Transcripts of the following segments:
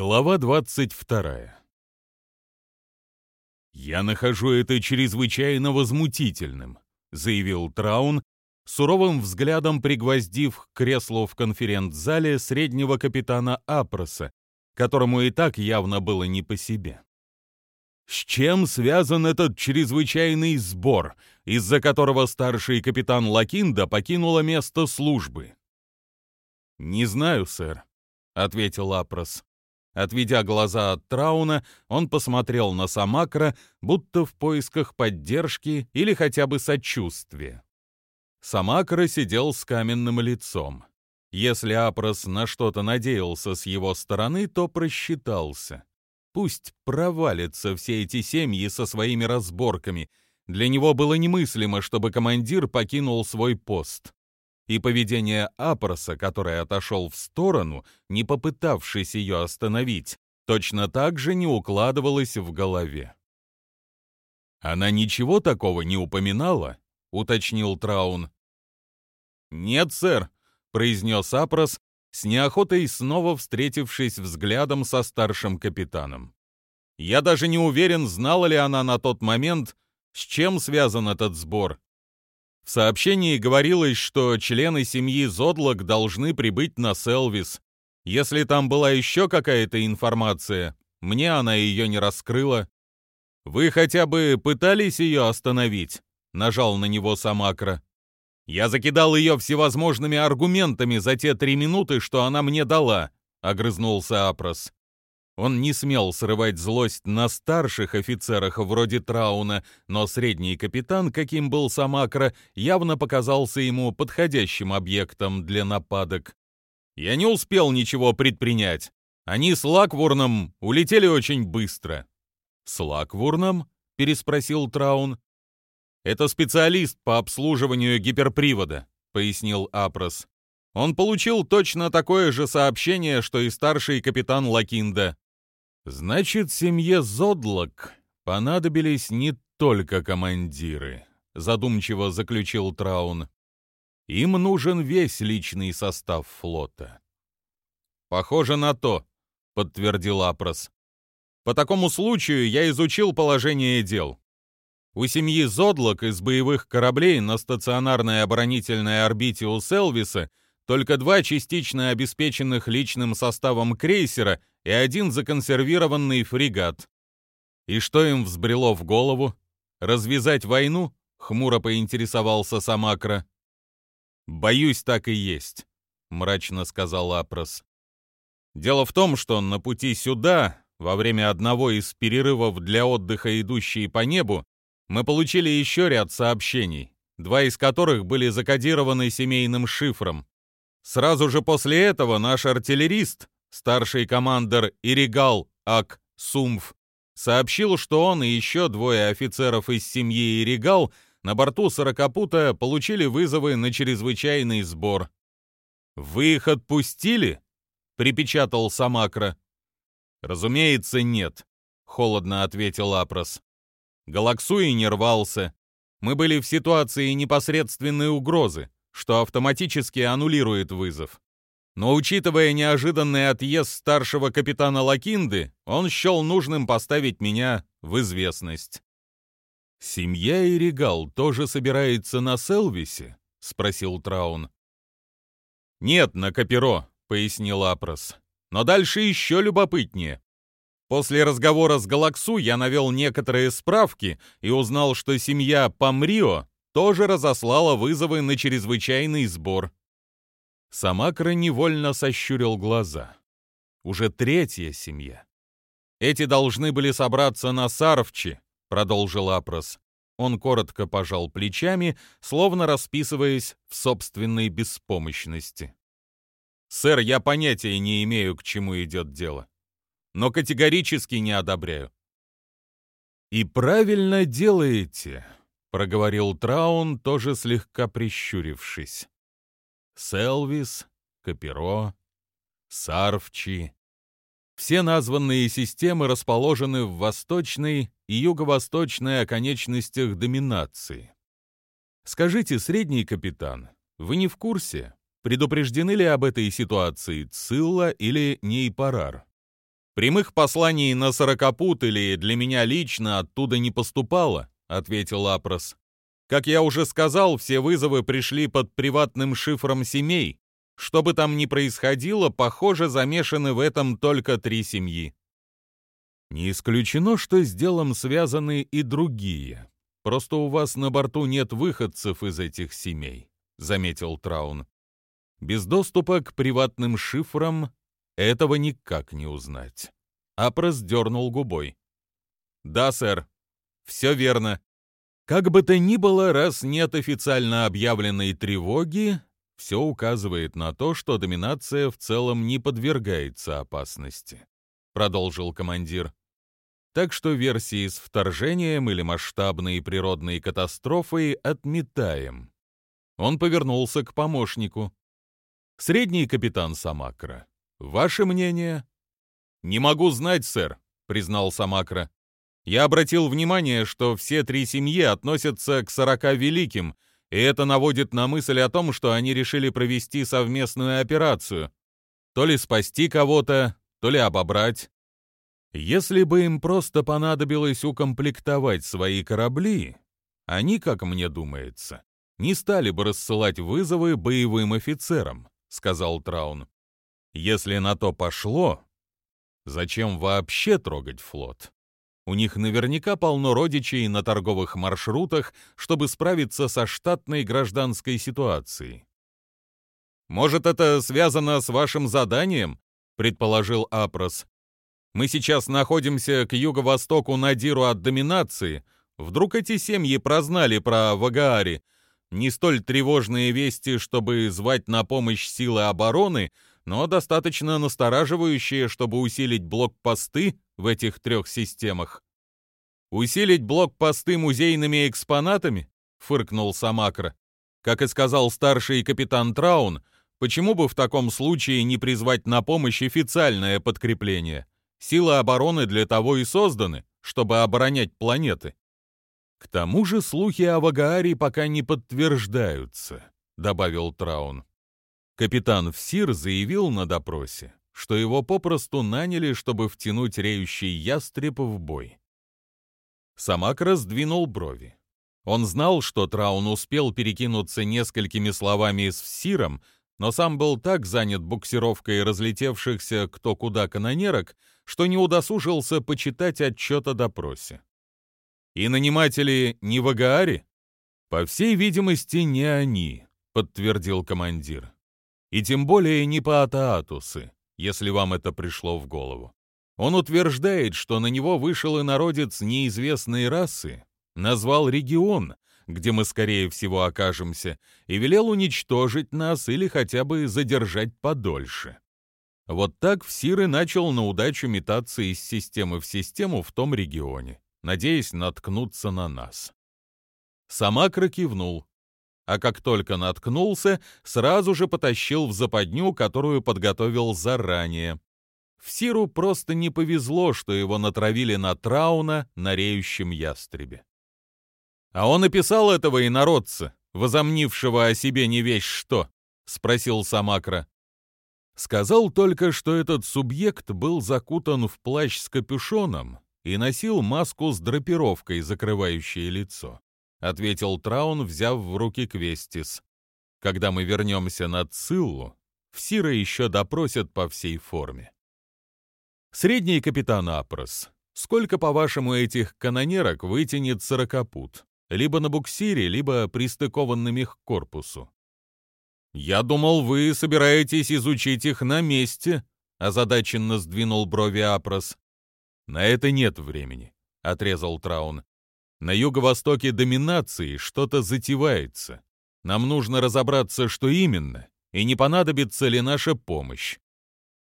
Глава 22. «Я нахожу это чрезвычайно возмутительным», — заявил Траун, суровым взглядом пригвоздив к креслу в конференц-зале среднего капитана Апроса, которому и так явно было не по себе. С чем связан этот чрезвычайный сбор, из-за которого старший капитан Лакинда покинула место службы? «Не знаю, сэр», — ответил Апрос. Отведя глаза от Трауна, он посмотрел на Самакра, будто в поисках поддержки или хотя бы сочувствия. Самакра сидел с каменным лицом. Если Апрос на что-то надеялся с его стороны, то просчитался. Пусть провалятся все эти семьи со своими разборками. Для него было немыслимо, чтобы командир покинул свой пост и поведение Апроса, который отошел в сторону, не попытавшись ее остановить, точно так же не укладывалось в голове. «Она ничего такого не упоминала?» — уточнил Траун. «Нет, сэр», — произнес Апрос, с неохотой снова встретившись взглядом со старшим капитаном. «Я даже не уверен, знала ли она на тот момент, с чем связан этот сбор. В сообщении говорилось, что члены семьи Зодлок должны прибыть на Селвис. Если там была еще какая-то информация, мне она ее не раскрыла. «Вы хотя бы пытались ее остановить?» — нажал на него Самакра. «Я закидал ее всевозможными аргументами за те три минуты, что она мне дала», — огрызнулся Апрос. Он не смел срывать злость на старших офицерах вроде Трауна, но средний капитан, каким был Самакра, явно показался ему подходящим объектом для нападок. Я не успел ничего предпринять. Они с Лаквурном улетели очень быстро. «С Лаквурном?» — переспросил Траун. «Это специалист по обслуживанию гиперпривода», — пояснил Апрос. Он получил точно такое же сообщение, что и старший капитан Лакинда. Значит, семье Зодлок понадобились не только командиры, задумчиво заключил Траун. Им нужен весь личный состав флота. Похоже на то, подтвердил Апрос. По такому случаю я изучил положение дел. У семьи Зодлок из боевых кораблей на стационарной оборонительной орбите у Селвиса только два частично обеспеченных личным составом крейсера и один законсервированный фрегат. И что им взбрело в голову? Развязать войну? Хмуро поинтересовался Самакра. Боюсь, так и есть, мрачно сказал Апрос. Дело в том, что на пути сюда, во время одного из перерывов для отдыха, идущие по небу, мы получили еще ряд сообщений, два из которых были закодированы семейным шифром. Сразу же после этого наш артиллерист, старший командир Иригал Ак Сумф, сообщил, что он и еще двое офицеров из семьи Иригал на борту сорокопута получили вызовы на чрезвычайный сбор. «Вы их отпустили?» — припечатал Самакра. «Разумеется, нет», — холодно ответил Апрос. Галаксуи не рвался. Мы были в ситуации непосредственной угрозы что автоматически аннулирует вызов. Но учитывая неожиданный отъезд старшего капитана Лакинды, он счел нужным поставить меня в известность. «Семья и Регал тоже собирается на Селвисе?» — спросил Траун. «Нет, на Каперо», — пояснил Апрос. «Но дальше еще любопытнее. После разговора с Галаксу я навел некоторые справки и узнал, что семья Памрио тоже разослала вызовы на чрезвычайный сбор. Самакра невольно сощурил глаза. Уже третья семья. Эти должны были собраться на Сарвче, продолжил Апрос. Он коротко пожал плечами, словно расписываясь в собственной беспомощности. «Сэр, я понятия не имею, к чему идет дело, но категорически не одобряю». «И правильно делаете», — проговорил Траун, тоже слегка прищурившись. Селвис, Каперо, Сарвчи. Все названные системы расположены в восточной и юго-восточной оконечностях доминации. Скажите, средний капитан, вы не в курсе, предупреждены ли об этой ситуации Цилла или Нейпарар? Прямых посланий на сорокопут или для меня лично оттуда не поступало, ответил Апрос. Как я уже сказал, все вызовы пришли под приватным шифром семей. Что бы там ни происходило, похоже, замешаны в этом только три семьи. Не исключено, что с делом связаны и другие. Просто у вас на борту нет выходцев из этих семей, заметил Траун. Без доступа к приватным шифрам этого никак не узнать. Апрос дернул губой. «Да, сэр. Все верно. Как бы то ни было, раз нет официально объявленной тревоги, все указывает на то, что доминация в целом не подвергается опасности», — продолжил командир. Так что версии с вторжением или масштабной природной катастрофой отметаем. Он повернулся к помощнику. «Средний капитан Самакра, Ваше мнение? Не могу знать, сэр, признал Самакра. Я обратил внимание, что все три семьи относятся к сорока великим, и это наводит на мысль о том, что они решили провести совместную операцию. То ли спасти кого-то, то ли обобрать. Если бы им просто понадобилось укомплектовать свои корабли, они, как мне думается, не стали бы рассылать вызовы боевым офицерам, сказал Траун. Если на то пошло, зачем вообще трогать флот? У них наверняка полно родичей на торговых маршрутах, чтобы справиться со штатной гражданской ситуацией. «Может, это связано с вашим заданием?» — предположил Апрос. «Мы сейчас находимся к юго-востоку Надиру от доминации. Вдруг эти семьи прознали про Вагаари? Не столь тревожные вести, чтобы звать на помощь силы обороны — но достаточно настораживающие, чтобы усилить блокпосты в этих трех системах. «Усилить блокпосты музейными экспонатами?» — фыркнул Самакра. Как и сказал старший капитан Траун, почему бы в таком случае не призвать на помощь официальное подкрепление? Силы обороны для того и созданы, чтобы оборонять планеты. К тому же слухи о Вагааре пока не подтверждаются, добавил Траун. Капитан Всир заявил на допросе, что его попросту наняли, чтобы втянуть реющий ястреб в бой. Самак раздвинул брови. Он знал, что Траун успел перекинуться несколькими словами с Всиром, но сам был так занят буксировкой разлетевшихся кто куда канонерок, что не удосужился почитать отчет о допросе. И наниматели не в Агааре? По всей видимости, не они, подтвердил командир. И тем более не по Атаатусы, если вам это пришло в голову. Он утверждает, что на него вышел и народец неизвестной расы, назвал регион, где мы, скорее всего, окажемся, и велел уничтожить нас или хотя бы задержать подольше. Вот так Всир и начал на удачу метаться из системы в систему в том регионе, надеясь наткнуться на нас. Самакра кивнул а как только наткнулся, сразу же потащил в западню, которую подготовил заранее. В Сиру просто не повезло, что его натравили на Трауна на реющем ястребе. «А он описал этого инородца, возомнившего о себе не весь что?» — спросил Самакра. Сказал только, что этот субъект был закутан в плащ с капюшоном и носил маску с драпировкой, закрывающей лицо. — ответил Траун, взяв в руки Квестис. «Когда мы вернемся на Циллу, Всира еще допросят по всей форме». «Средний капитан Апрос, сколько, по-вашему, этих канонерок вытянет сорокопут? Либо на буксире, либо пристыкованными к корпусу?» «Я думал, вы собираетесь изучить их на месте», — озадаченно сдвинул брови Апрос. «На это нет времени», — отрезал Траун. На юго-востоке доминации что-то затевается. Нам нужно разобраться, что именно, и не понадобится ли наша помощь.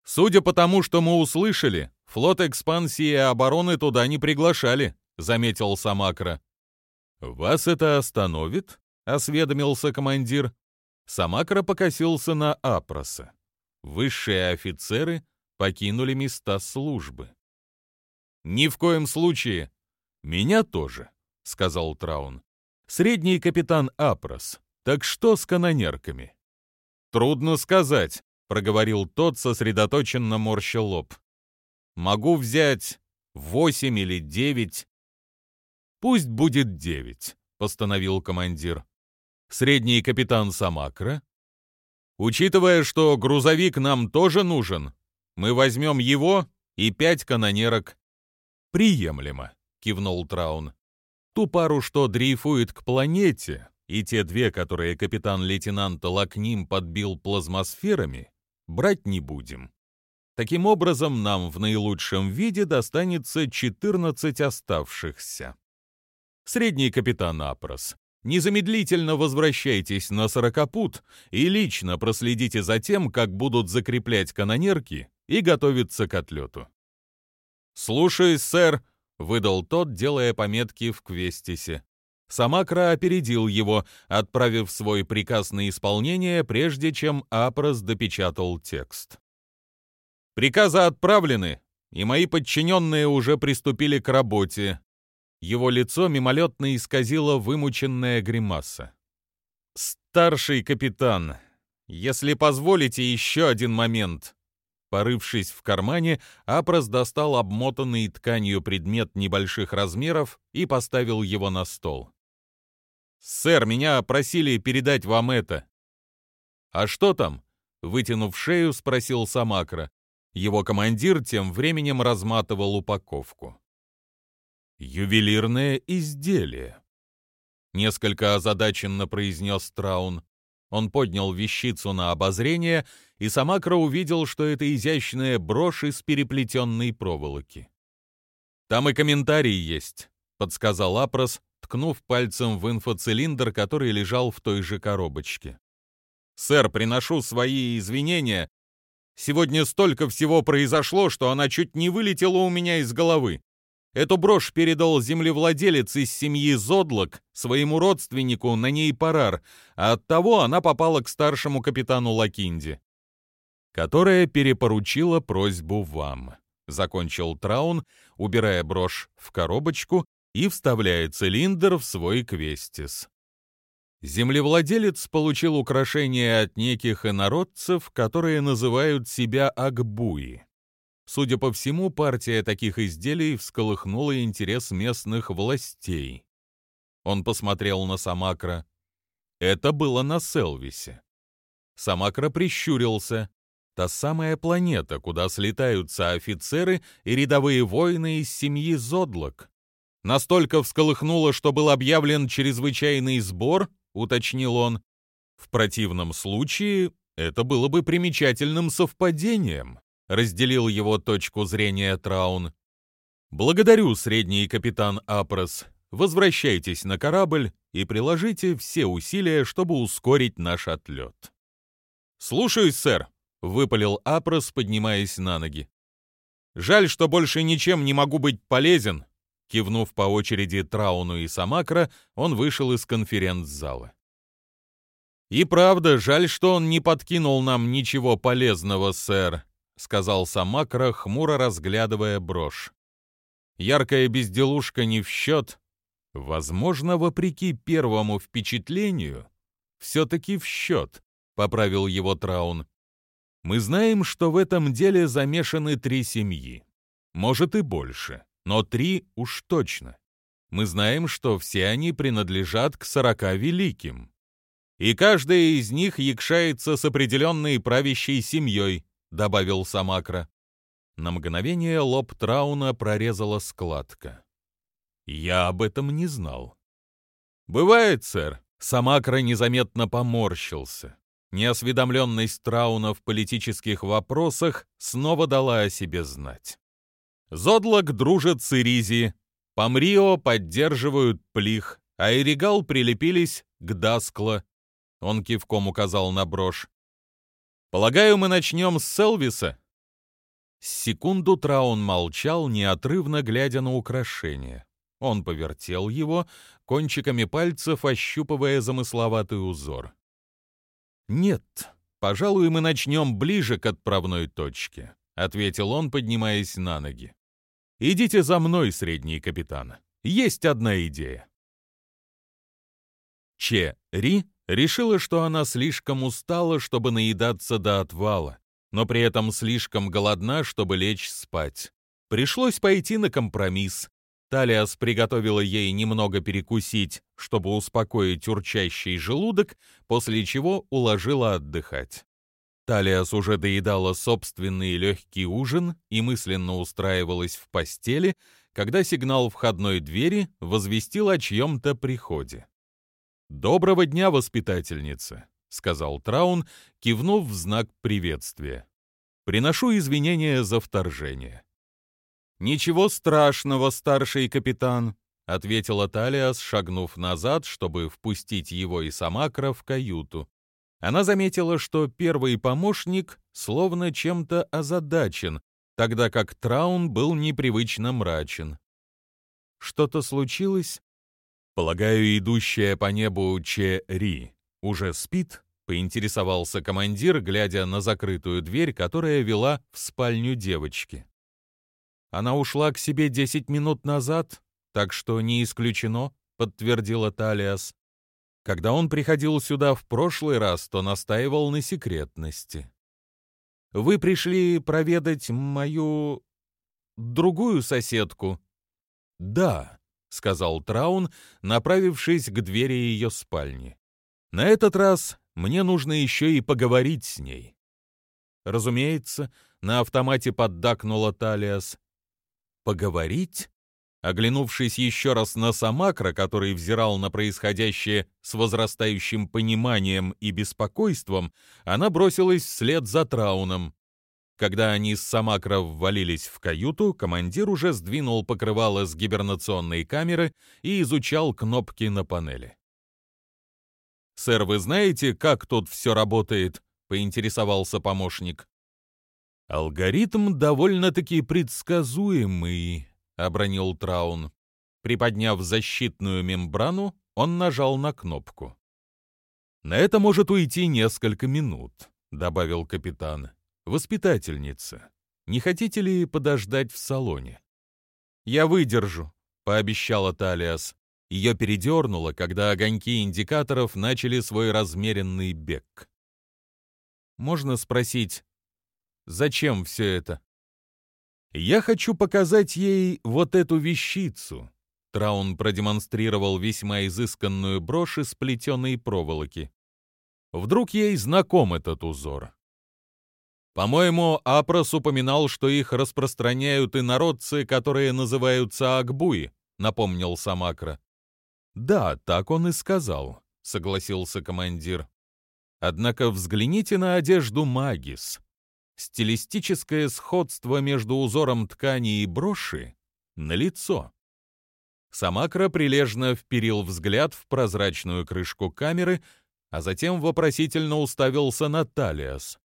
Судя по тому, что мы услышали, флот экспансии и обороны туда не приглашали, заметил Самакра. Вас это остановит? осведомился командир. Самакра покосился на Апроса. Высшие офицеры покинули места службы. Ни в коем случае, «Меня тоже», — сказал Траун. «Средний капитан Апрос. Так что с канонерками?» «Трудно сказать», — проговорил тот, сосредоточенно морща лоб. Могу взять восемь или девять. Пусть будет девять, постановил командир. Средний капитан Самакра. Учитывая, что грузовик нам тоже нужен, мы возьмем его и пять канонерок. Приемлемо, кивнул Траун. Ту пару, что дрейфует к планете, и те две, которые капитан-лейтенант Лакним подбил плазмосферами, брать не будем. Таким образом, нам в наилучшем виде достанется 14 оставшихся. Средний капитан Апрос, незамедлительно возвращайтесь на сорокопут и лично проследите за тем, как будут закреплять канонерки и готовиться к отлету. «Слушаюсь, сэр», — выдал тот, делая пометки в Квестисе. Самакра опередил его, отправив свой приказ на исполнение, прежде чем Апрос допечатал текст. «Приказы отправлены, и мои подчиненные уже приступили к работе». Его лицо мимолетно исказило вымученная гримаса. «Старший капитан, если позволите еще один момент». Порывшись в кармане, Апрос достал обмотанный тканью предмет небольших размеров и поставил его на стол. «Сэр, меня просили передать вам это». «А что там?» — вытянув шею, спросил Самакра. Его командир тем временем разматывал упаковку. «Ювелирное изделие», — несколько озадаченно произнес Траун. Он поднял вещицу на обозрение, и Самакра увидел, что это изящная брошь из переплетенной проволоки. «Там и комментарий есть», — подсказал Апрос, ткнув пальцем в инфоцилиндр, который лежал в той же коробочке. «Сэр, приношу свои извинения. Сегодня столько всего произошло, что она чуть не вылетела у меня из головы. Эту брошь передал землевладелец из семьи Зодлок своему родственнику на ней Парар, а оттого она попала к старшему капитану Лакинди, которая перепоручила просьбу вам», — закончил Траун, убирая брошь в коробочку и вставляя цилиндр в свой квестис. Землевладелец получил украшение от неких инородцев, которые называют себя Акбуи. Судя по всему, партия таких изделий всколыхнула интерес местных властей. Он посмотрел на Самакра. Это было на Селвисе. Самакра прищурился. Та самая планета, куда слетаются офицеры и рядовые воины из семьи Зодлок. Настолько всколыхнуло, что был объявлен чрезвычайный сбор, уточнил он. В противном случае это было бы примечательным совпадением, разделил его точку зрения Траун. Благодарю, средний капитан Апрос. Возвращайтесь на корабль и приложите все усилия, чтобы ускорить наш отлет. Слушаюсь, сэр, выпалил Апрос, поднимаясь на ноги. Жаль, что больше ничем не могу быть полезен, Кивнув по очереди Трауну и Самакра, он вышел из конференц-зала. «И правда, жаль, что он не подкинул нам ничего полезного, сэр», — сказал Самакра, хмуро разглядывая брошь. «Яркая безделушка не в счет. Возможно, вопреки первому впечатлению, все-таки в счет», — поправил его Траун. «Мы знаем, что в этом деле замешаны три семьи. Может и больше но три уж точно. Мы знаем, что все они принадлежат к сорока великим. И каждая из них якшается с определенной правящей семьей, добавил Самакра. На мгновение лоб Трауна прорезала складка. Я об этом не знал. Бывает, сэр. Самакра незаметно поморщился. Неосведомленность Трауна в политических вопросах снова дала о себе знать. Зодлок дружит с Иризи, Памрио поддерживают Плих, а Эригал прилепились к Даскло. Он кивком указал на брошь. «Полагаю, мы начнем с Селвиса?» Секунду Траун молчал, неотрывно глядя на украшение. Он повертел его, кончиками пальцев ощупывая замысловатый узор. «Нет, пожалуй, мы начнем ближе к отправной точке», — ответил он, поднимаясь на ноги. Идите за мной, средний капитан. Есть одна идея. Че Ри решила, что она слишком устала, чтобы наедаться до отвала, но при этом слишком голодна, чтобы лечь спать. Пришлось пойти на компромисс. Талиас приготовила ей немного перекусить, чтобы успокоить урчащий желудок, после чего уложила отдыхать. Талиас уже доедала собственный легкий ужин и мысленно устраивалась в постели, когда сигнал входной двери возвестил о чьем-то приходе. «Доброго дня, воспитательница», — сказал Траун, кивнув в знак приветствия. «Приношу извинения за вторжение». «Ничего страшного, старший капитан», — ответила Талиас, шагнув назад, чтобы впустить его и Самакра в каюту. Она заметила, что первый помощник словно чем-то озадачен, тогда как Траун был непривычно мрачен. «Что-то случилось?» «Полагаю, идущая по небу Че Ри уже спит?» — поинтересовался командир, глядя на закрытую дверь, которая вела в спальню девочки. «Она ушла к себе десять минут назад, так что не исключено», — подтвердила Талиас. Когда он приходил сюда в прошлый раз, то настаивал на секретности. «Вы пришли проведать мою... другую соседку?» «Да», — сказал Траун, направившись к двери ее спальни. «На этот раз мне нужно еще и поговорить с ней». Разумеется, на автомате поддакнула Талиас. «Поговорить?» Оглянувшись еще раз на Самакра, который взирал на происходящее с возрастающим пониманием и беспокойством, она бросилась вслед за Трауном. Когда они с Самакра ввалились в каюту, командир уже сдвинул покрывало с гибернационной камеры и изучал кнопки на панели. «Сэр, вы знаете, как тут все работает?» — поинтересовался помощник. «Алгоритм довольно-таки предсказуемый», — обронил Траун. Приподняв защитную мембрану, он нажал на кнопку. «На это может уйти несколько минут», — добавил капитан воспитательница, не хотите ли подождать в салоне?» «Я выдержу», — пообещала Талиас. Ее передернуло, когда огоньки индикаторов начали свой размеренный бег. «Можно спросить, зачем все это?» «Я хочу показать ей вот эту вещицу», Траун продемонстрировал весьма изысканную брошь из плетеной проволоки. Вдруг ей знаком этот узор. По-моему, Апрос упоминал, что их распространяют и народцы, которые называются Акбуи, напомнил Самакра. Да, так он и сказал, согласился командир. Однако взгляните на одежду Магис. Стилистическое сходство между узором ткани и броши налицо. Самакра прилежно вперил взгляд в прозрачную крышку камеры, а затем вопросительно уставился на Талиас.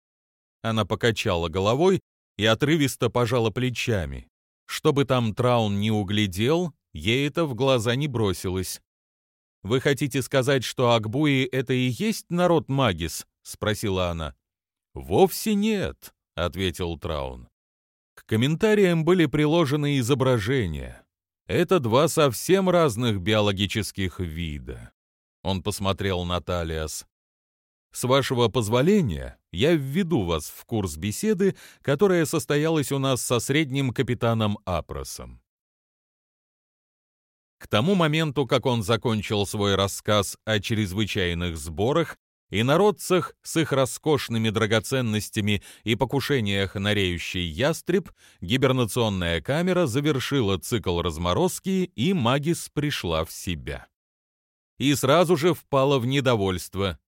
Она покачала головой и отрывисто пожала плечами. Чтобы там Траун не углядел, ей это в глаза не бросилось. «Вы хотите сказать, что Акбуи — это и есть народ Магис?» — спросила она. «Вовсе нет», — ответил Траун. К комментариям были приложены изображения. Это два совсем разных биологических вида. Он посмотрел на Талиас. С вашего позволения, я введу вас в курс беседы, которая состоялась у нас со средним капитаном Апросом. К тому моменту, как он закончил свой рассказ о чрезвычайных сборах и народцах с их роскошными драгоценностями и покушениях на реющий ястреб, гибернационная камера завершила цикл разморозки, и Магис пришла в себя. И сразу же впала в недовольство.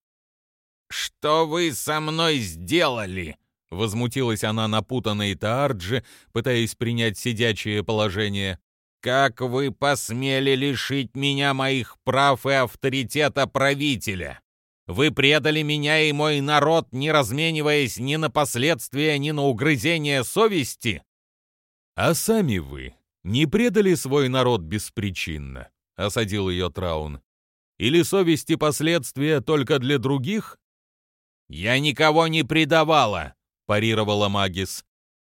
«Что вы со мной сделали?» Возмутилась она напутанной Таарджи, пытаясь принять сидячее положение. «Как вы посмели лишить меня моих прав и авторитета правителя? Вы предали меня и мой народ, не размениваясь ни на последствия, ни на угрызение совести?» «А сами вы не предали свой народ беспричинно?» — осадил ее Траун. «Или совести последствия только для других?» «Я никого не предавала», — парировала Магис.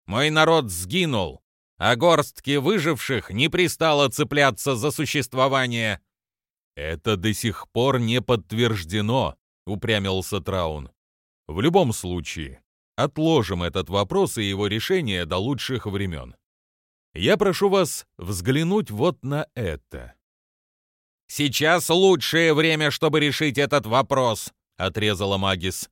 «Мой народ сгинул, а горстки выживших не пристало цепляться за существование». «Это до сих пор не подтверждено», — упрямился Траун. «В любом случае, отложим этот вопрос и его решение до лучших времен. Я прошу вас взглянуть вот на это». «Сейчас лучшее время, чтобы решить этот вопрос», — отрезала Магис.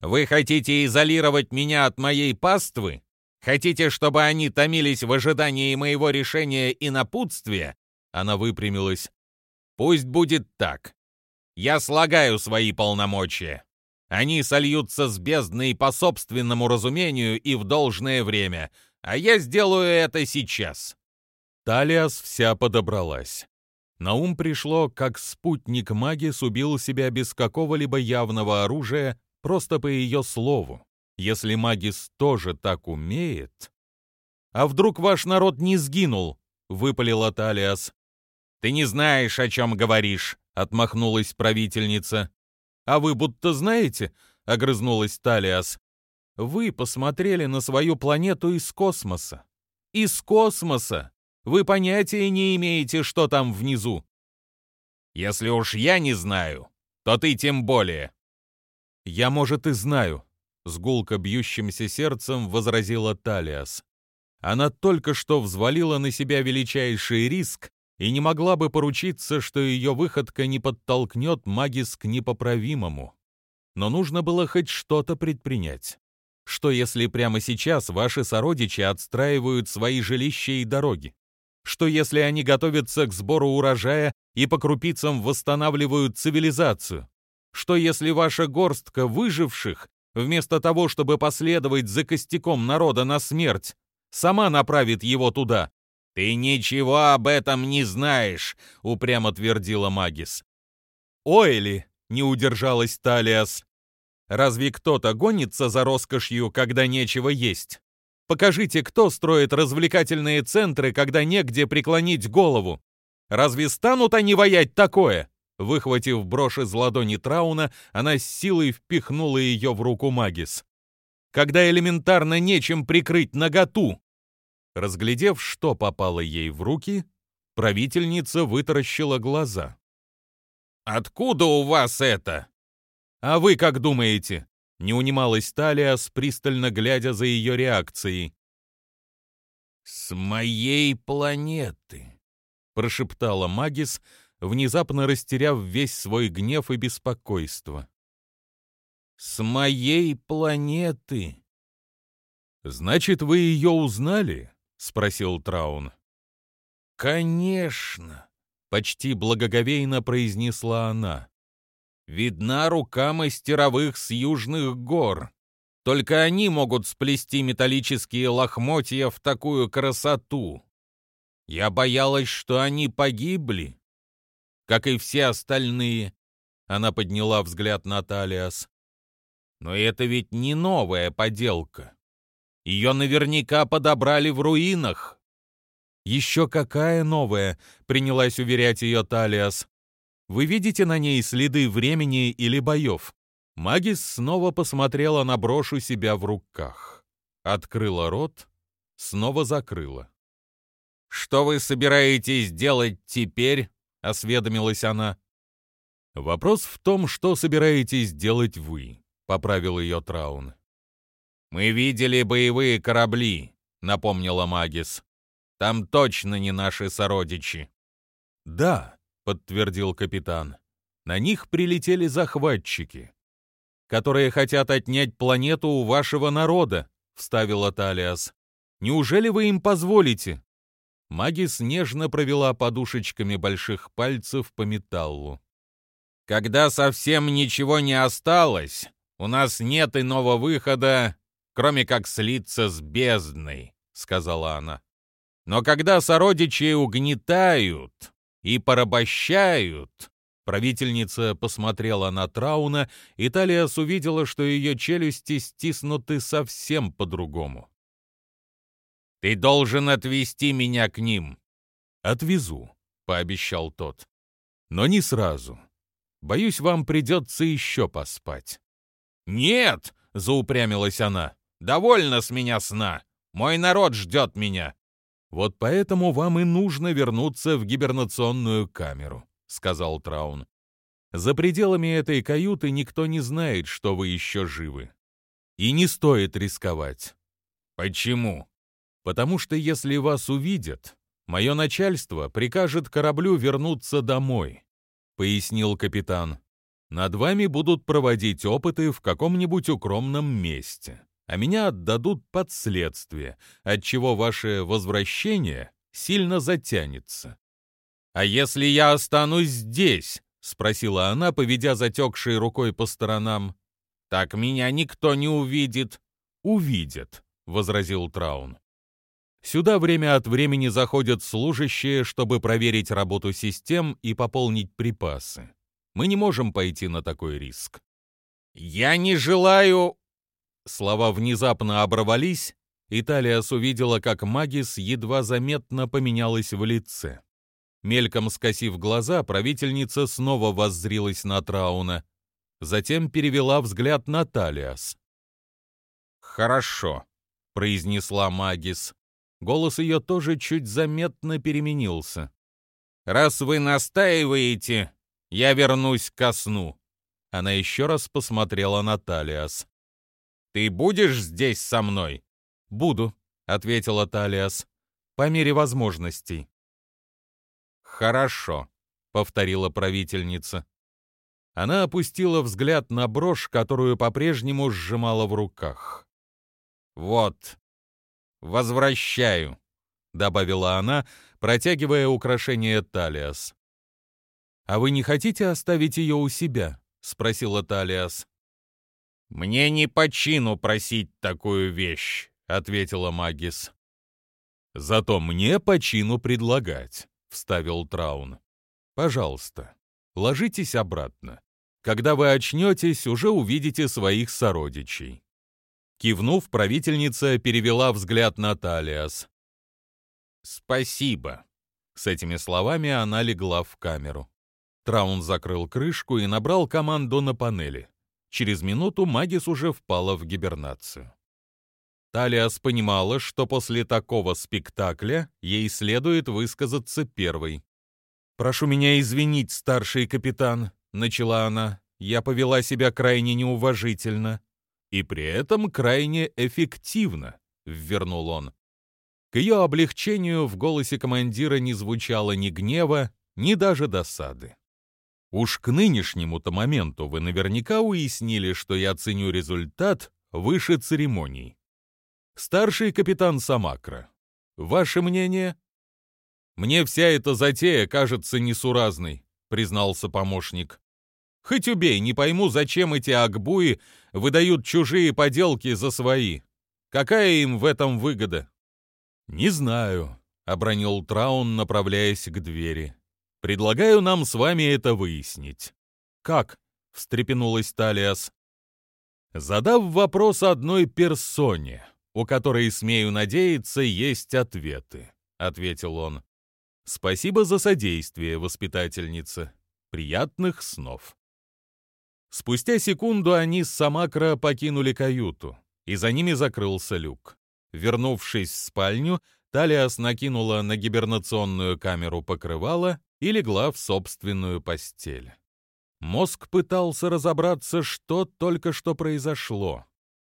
«Вы хотите изолировать меня от моей паствы? Хотите, чтобы они томились в ожидании моего решения и напутствия?» Она выпрямилась. «Пусть будет так. Я слагаю свои полномочия. Они сольются с бездной по собственному разумению и в должное время, а я сделаю это сейчас». Талиас вся подобралась. На ум пришло, как спутник Магис убил себя без какого-либо явного оружия, просто по ее слову. Если Магис тоже так умеет... «А вдруг ваш народ не сгинул?» — выпалила Талиас. «Ты не знаешь, о чем говоришь», — отмахнулась правительница. «А вы будто знаете?» — огрызнулась Талиас. «Вы посмотрели на свою планету из космоса. Из космоса! Вы понятия не имеете, что там внизу». «Если уж я не знаю, то ты тем более». «Я, может, и знаю», — с гулко бьющимся сердцем возразила Талиас. Она только что взвалила на себя величайший риск и не могла бы поручиться, что ее выходка не подтолкнет Магис к непоправимому. Но нужно было хоть что-то предпринять. Что если прямо сейчас ваши сородичи отстраивают свои жилища и дороги? Что если они готовятся к сбору урожая и по крупицам восстанавливают цивилизацию? Что если ваша горстка выживших, вместо того, чтобы последовать за костяком народа на смерть, сама направит его туда? «Ты ничего об этом не знаешь», — упрямо твердила Магис. «Ойли!» — не удержалась Талиас. «Разве кто-то гонится за роскошью, когда нечего есть? Покажите, кто строит развлекательные центры, когда негде преклонить голову. Разве станут они воять такое?» Выхватив брошь из ладони Трауна, она с силой впихнула ее в руку Магис. «Когда элементарно нечем прикрыть наготу!» Разглядев, что попало ей в руки, правительница вытаращила глаза. «Откуда у вас это?» «А вы как думаете?» — не унималась Талиас, пристально глядя за ее реакцией. «С моей планеты», — прошептала Магис, внезапно растеряв весь свой гнев и беспокойство. «С моей планеты». «Значит, вы ее узнали?» — спросил Траун. «Конечно!» — почти благоговейно произнесла она. «Видна рука мастеровых с южных гор. Только они могут сплести металлические лохмотья в такую красоту. Я боялась, что они погибли, как и все остальные». Она подняла взгляд на Талиас. «Но это ведь не новая поделка. Ее наверняка подобрали в руинах. «Еще какая новая!» — принялась уверять ее Талиас. «Вы видите на ней следы времени или боев?» Магис снова посмотрела на брошу себя в руках. Открыла рот, снова закрыла. «Что вы собираетесь делать теперь?» — осведомилась она. «Вопрос в том, что собираетесь делать вы», — поправил ее Траун. «Мы видели боевые корабли», — напомнила Магис. «Там точно не наши сородичи». «Да», — подтвердил капитан. «На них прилетели захватчики, которые хотят отнять планету у вашего народа», — вставила Талиас. «Неужели вы им позволите?» Магис нежно провела подушечками больших пальцев по металлу. «Когда совсем ничего не осталось, у нас нет иного выхода, кроме как слиться с бездной», — сказала она. «Но когда сородичи угнетают и порабощают...» Правительница посмотрела на Трауна, и Талиас увидела, что ее челюсти стиснуты совсем по-другому. «Ты должен отвезти меня к ним». «Отвезу», — пообещал тот. «Но не сразу. Боюсь, вам придется еще поспать». «Нет!» — заупрямилась она. Довольно с меня сна. Мой народ ждет меня. Вот поэтому вам и нужно вернуться в гибернационную камеру, сказал Траун. За пределами этой каюты никто не знает, что вы еще живы. И не стоит рисковать. Почему? Потому что если вас увидят, мое начальство прикажет кораблю вернуться домой, пояснил капитан. Над вами будут проводить опыты в каком-нибудь укромном месте, а меня отдадут под следствие, отчего ваше возвращение сильно затянется. «А если я останусь здесь?» — спросила она, поведя затекшей рукой по сторонам. «Так меня никто не увидит». «Увидят», — возразил Траун. «Сюда время от времени заходят служащие, чтобы проверить работу систем и пополнить припасы. Мы не можем пойти на такой риск». «Я не желаю...» Слова внезапно оборвались, и Талиас увидела, как Магис едва заметно поменялась в лице. Мельком скосив глаза, правительница снова воззрилась на Трауна, затем перевела взгляд на Талиас. «Хорошо», — произнесла Магис. Голос ее тоже чуть заметно переменился. «Раз вы настаиваете, я вернусь ко сну». Она еще раз посмотрела на Талиас. «Ты будешь здесь со мной?» «Буду», — ответила Талиас, — «по мере возможностей». «Хорошо», — повторила правительница. Она опустила взгляд на брошь, которую по-прежнему сжимала в руках. «Вот, возвращаю», — добавила она, протягивая украшение Талиас. «А вы не хотите оставить ее у себя?» — спросила Талиас. «Мне не по чину просить такую вещь», — ответила Магис. «Зато мне по чину предлагать», — вставил Траун. «Пожалуйста, ложитесь обратно. Когда вы очнетесь, уже увидите своих сородичей». Кивнув, правительница перевела взгляд на Талиас. «Спасибо». С этими словами она легла в камеру. Траун закрыл крышку и набрал команду на панели. Через минуту Магис уже впала в гибернацию. Талиас понимала, что после такого спектакля ей следует высказаться первой. «Прошу меня извинить, старший капитан», — начала она. «Я повела себя крайне неуважительно и при этом крайне эффективно», — ввернул он. К ее облегчению в голосе командира не звучало ни гнева, ни даже досады. Уж к нынешнему-то моменту вы наверняка уяснили, что я ценю результат выше церемоний. Старший капитан Самакра, ваше мнение? Мне вся эта затея кажется несуразной, признался помощник. Хоть убей, не пойму, зачем эти акбуи выдают чужие поделки за свои. Какая им в этом выгода? Не знаю, обронил Траун, направляясь к двери. Предлагаю нам с вами это выяснить. Как? встрепенулась Талиас. Задав вопрос одной персоне, у которой, смею надеяться, есть ответы», — ответил он. «Спасибо за содействие, воспитательница. Приятных снов». Спустя секунду они с Самакра покинули каюту, и за ними закрылся люк. Вернувшись в спальню, Талиас накинула на гибернационную камеру покрывало и легла в собственную постель. Мозг пытался разобраться, что только что произошло.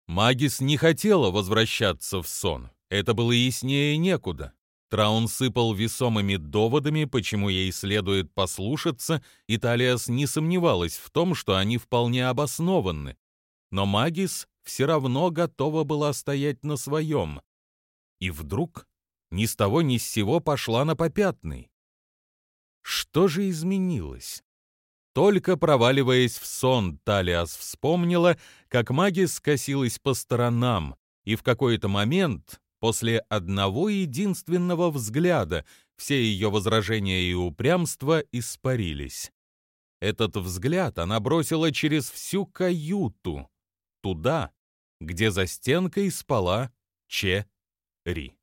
Магис не хотела возвращаться в сон. Это было яснее некуда. Траун сыпал весомыми доводами, почему ей следует послушаться, и Талиас не сомневалась в том, что они вполне обоснованы. Но Магис все равно готова была стоять на своем. И вдруг ни с того ни с сего пошла на попятный. Что же изменилось? Только проваливаясь в сон, Талиас вспомнила, как маги скосилась по сторонам, и в какой-то момент, после одного единственного взгляда, все ее возражения и упрямства испарились. Этот взгляд она бросила через всю каюту, туда, где за стенкой спала Че Ри.